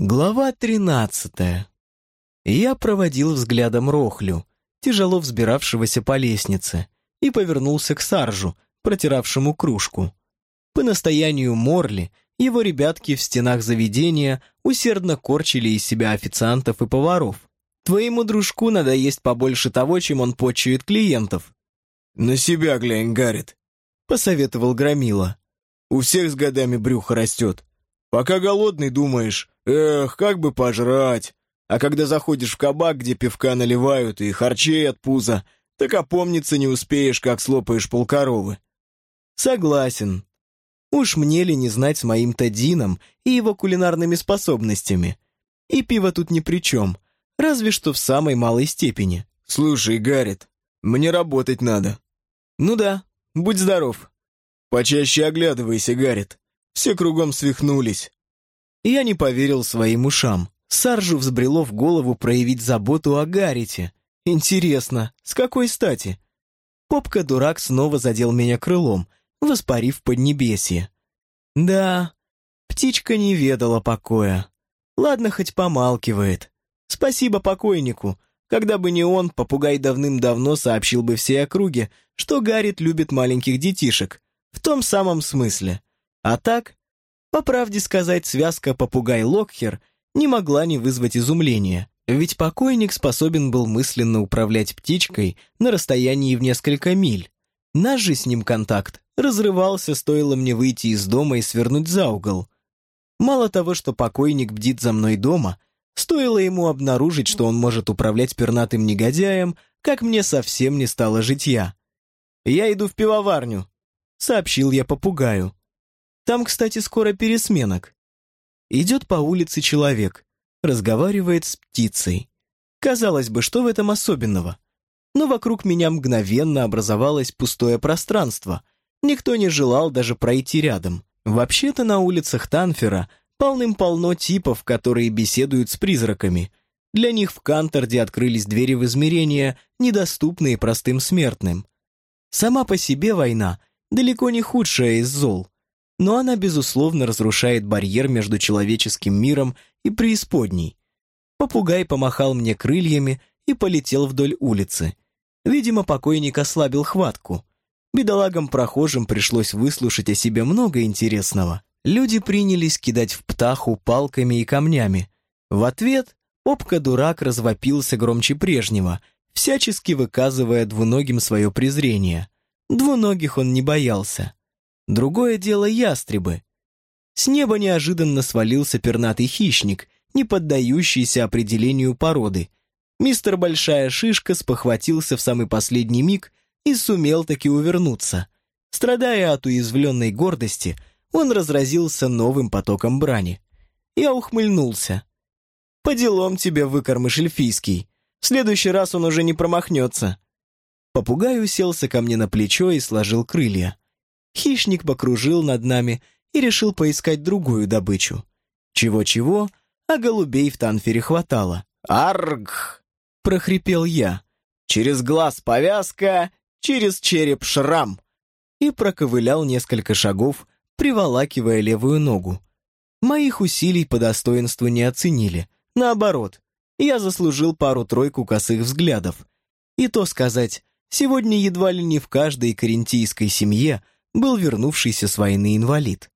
Глава тринадцатая. Я проводил взглядом Рохлю, тяжело взбиравшегося по лестнице, и повернулся к Саржу, протиравшему кружку. По настоянию Морли его ребятки в стенах заведения усердно корчили из себя официантов и поваров. Твоему дружку надо есть побольше того, чем он почует клиентов. «На себя глянь, Гаррит», — посоветовал Громила. «У всех с годами брюхо растет. Пока голодный, думаешь, эх, как бы пожрать. А когда заходишь в кабак, где пивка наливают и харчей от пуза, так опомниться не успеешь, как слопаешь полкоровы. Согласен. Уж мне ли не знать с моим-то Дином и его кулинарными способностями. И пиво тут ни при чем, разве что в самой малой степени. Слушай, Гаррит, мне работать надо. Ну да, будь здоров. Почаще оглядывайся, Гаррит. Все кругом свихнулись. Я не поверил своим ушам. Саржу взбрело в голову проявить заботу о Гаррите. Интересно, с какой стати? Попка-дурак снова задел меня крылом, воспарив поднебесье. Да, птичка не ведала покоя. Ладно, хоть помалкивает. Спасибо покойнику. Когда бы не он, попугай давным-давно сообщил бы всей округе, что Гаррит любит маленьких детишек. В том самом смысле. А так, по правде сказать, связка попугай-локхер не могла не вызвать изумления, ведь покойник способен был мысленно управлять птичкой на расстоянии в несколько миль. Наш же с ним контакт разрывался, стоило мне выйти из дома и свернуть за угол. Мало того, что покойник бдит за мной дома, стоило ему обнаружить, что он может управлять пернатым негодяем, как мне совсем не стало житья. «Я иду в пивоварню», — сообщил я попугаю. Там, кстати, скоро пересменок. Идет по улице человек, разговаривает с птицей. Казалось бы, что в этом особенного? Но вокруг меня мгновенно образовалось пустое пространство. Никто не желал даже пройти рядом. Вообще-то на улицах Танфера полным-полно типов, которые беседуют с призраками. Для них в Канторде открылись двери в измерения, недоступные простым смертным. Сама по себе война далеко не худшая из зол но она, безусловно, разрушает барьер между человеческим миром и преисподней. Попугай помахал мне крыльями и полетел вдоль улицы. Видимо, покойник ослабил хватку. Бедолагам-прохожим пришлось выслушать о себе много интересного. Люди принялись кидать в птаху палками и камнями. В ответ Попка-дурак развопился громче прежнего, всячески выказывая двуногим свое презрение. Двуногих он не боялся. Другое дело ястребы. С неба неожиданно свалился пернатый хищник, не поддающийся определению породы. Мистер Большая Шишка спохватился в самый последний миг и сумел таки увернуться. Страдая от уязвленной гордости, он разразился новым потоком брани. Я ухмыльнулся. «По делам тебе, выкормыш эльфийский. В следующий раз он уже не промахнется». Попугай уселся ко мне на плечо и сложил крылья. Хищник покружил над нами и решил поискать другую добычу. Чего-чего, а голубей в танфере хватало. «Арг!» — прохрипел я. «Через глаз повязка, через череп шрам!» И проковылял несколько шагов, приволакивая левую ногу. Моих усилий по достоинству не оценили. Наоборот, я заслужил пару-тройку косых взглядов. И то сказать, сегодня едва ли не в каждой карентийской семье — был вернувшийся с войны инвалид.